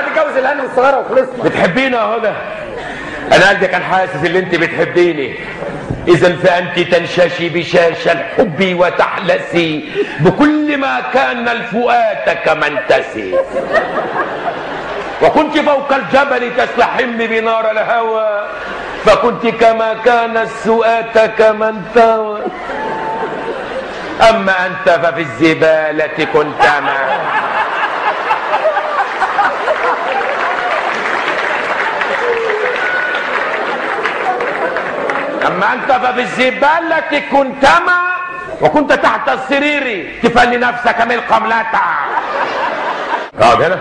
هتتجوز الهانم الصغيره وخلصنا بتحبيني يا هدى أنا قلبي كان حاسس ان أنت بتحبيني. إذا فأنت تنششي بشاش الحب وتحلسي بكل ما كان الفؤاد كمنتسي وكنت فوق الجبل تستحم بنار الهوى فكنت كما كان السؤات كما انتوى. أما أنت ففي الزبالة كنت ما اما انت ففي الزباله كنت ما وكنت تحت السرير تفني نفسك من قملتها اقعد هنا